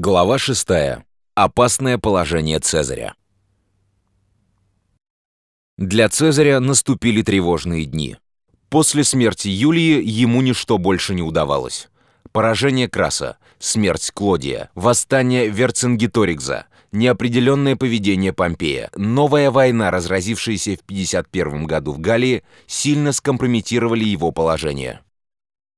Глава 6. Опасное положение Цезаря. Для Цезаря наступили тревожные дни. После смерти Юлии ему ничто больше не удавалось. Поражение Краса, смерть Клодия, восстание Верцингеторикса, неопределенное поведение Помпея, новая война, разразившаяся в 51 году в Галлии, сильно скомпрометировали его положение.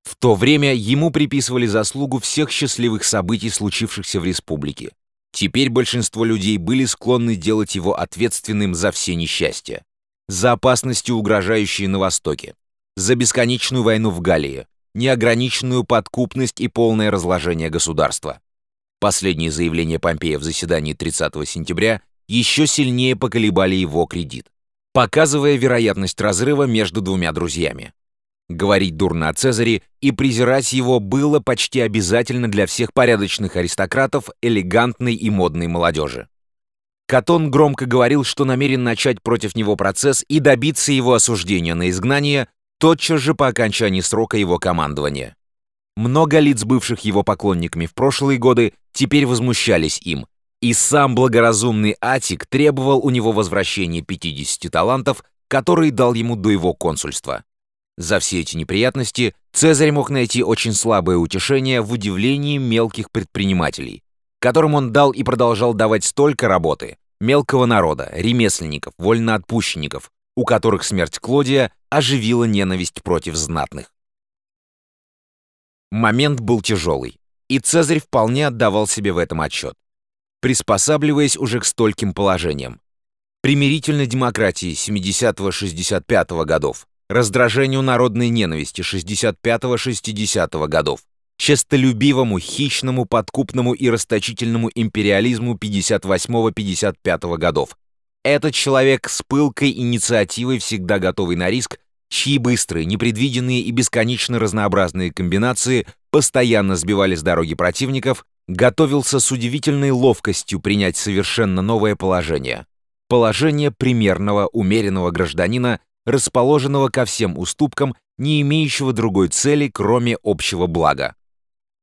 В то время ему приписывали заслугу всех счастливых событий, случившихся в республике. Теперь большинство людей были склонны делать его ответственным за все несчастья. За опасности, угрожающие на Востоке. За бесконечную войну в Галлии. Неограниченную подкупность и полное разложение государства. Последние заявления Помпея в заседании 30 сентября еще сильнее поколебали его кредит, показывая вероятность разрыва между двумя друзьями. Говорить дурно о Цезаре и презирать его было почти обязательно для всех порядочных аристократов, элегантной и модной молодежи. Катон громко говорил, что намерен начать против него процесс и добиться его осуждения на изгнание тотчас же по окончании срока его командования. Много лиц, бывших его поклонниками в прошлые годы, теперь возмущались им, и сам благоразумный Атик требовал у него возвращения 50 талантов, которые дал ему до его консульства. За все эти неприятности Цезарь мог найти очень слабое утешение в удивлении мелких предпринимателей, которым он дал и продолжал давать столько работы, мелкого народа, ремесленников, вольноотпущенников, у которых смерть Клодия оживила ненависть против знатных. Момент был тяжелый, и Цезарь вполне отдавал себе в этом отчет, приспосабливаясь уже к стольким положениям. Примирительной демократии 70-65 годов, раздражению народной ненависти 65-60 годов, честолюбивому, хищному, подкупному и расточительному империализму 58-55 годов. Этот человек с пылкой инициативой, всегда готовый на риск, чьи быстрые, непредвиденные и бесконечно разнообразные комбинации постоянно сбивали с дороги противников, готовился с удивительной ловкостью принять совершенно новое положение. Положение примерного, умеренного гражданина, расположенного ко всем уступкам, не имеющего другой цели, кроме общего блага.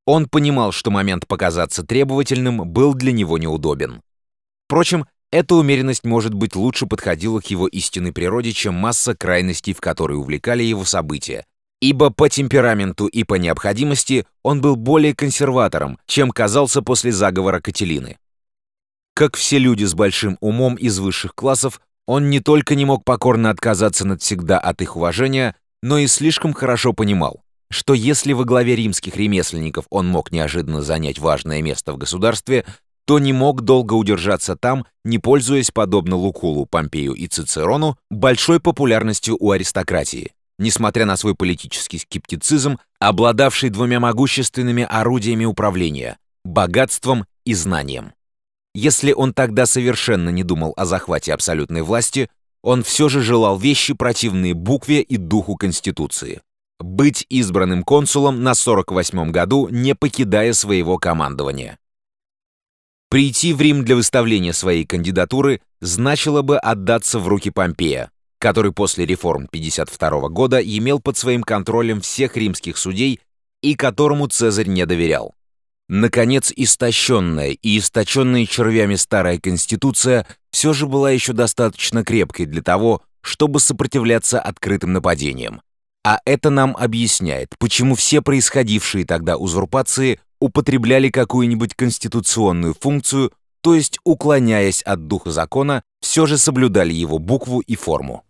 Он понимал, что момент показаться требовательным был для него неудобен. Впрочем, эта умеренность, может быть, лучше подходила к его истинной природе, чем масса крайностей, в которые увлекали его события, ибо по темпераменту и по необходимости он был более консерватором, чем казался после заговора Кателины. Как все люди с большим умом из высших классов, он не только не мог покорно отказаться навсегда от их уважения, но и слишком хорошо понимал, что если во главе римских ремесленников он мог неожиданно занять важное место в государстве, то не мог долго удержаться там, не пользуясь, подобно Лукулу, Помпею и Цицерону, большой популярностью у аристократии, несмотря на свой политический скептицизм, обладавший двумя могущественными орудиями управления – богатством и знанием. Если он тогда совершенно не думал о захвате абсолютной власти, он все же желал вещи, противные букве и духу Конституции. Быть избранным консулом на 48-м году, не покидая своего командования. Прийти в Рим для выставления своей кандидатуры значило бы отдаться в руки Помпея, который после реформ 52 года имел под своим контролем всех римских судей и которому Цезарь не доверял. Наконец, истощенная и источенная червями старая конституция все же была еще достаточно крепкой для того, чтобы сопротивляться открытым нападениям. А это нам объясняет, почему все происходившие тогда узурпации употребляли какую-нибудь конституционную функцию, то есть, уклоняясь от духа закона, все же соблюдали его букву и форму.